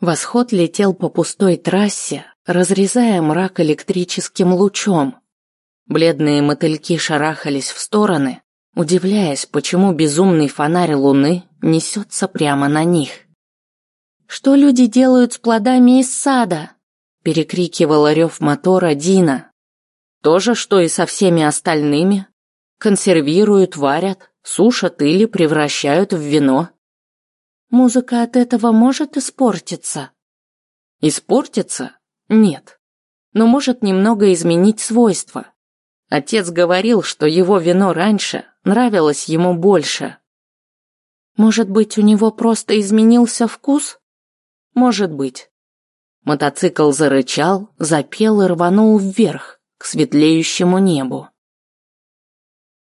Восход летел по пустой трассе, разрезая мрак электрическим лучом. Бледные мотыльки шарахались в стороны, удивляясь, почему безумный фонарь луны несется прямо на них. «Что люди делают с плодами из сада?» перекрикивала рев мотора Дина. «То же, что и со всеми остальными. Консервируют, варят, сушат или превращают в вино». «Музыка от этого может испортиться?» «Испортиться? Нет. Но может немного изменить свойства. Отец говорил, что его вино раньше нравилось ему больше. Может быть, у него просто изменился вкус? Может быть. Мотоцикл зарычал, запел и рванул вверх, к светлеющему небу.